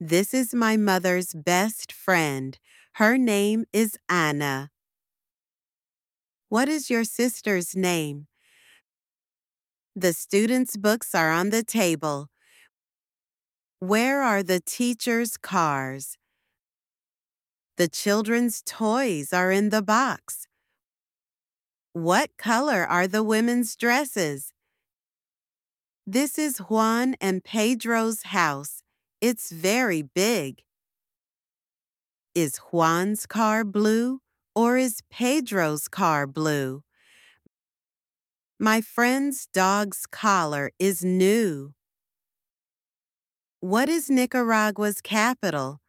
This is my mother's best friend. Her name is Anna. What is your sister's name? The students' books are on the table. Where are the teacher's cars? The children's toys are in the box. What color are the women's dresses? This is Juan and Pedro's house. It's very big. Is Juan's car blue or is Pedro's car blue? My friend's dog's collar is new. What is Nicaragua's capital?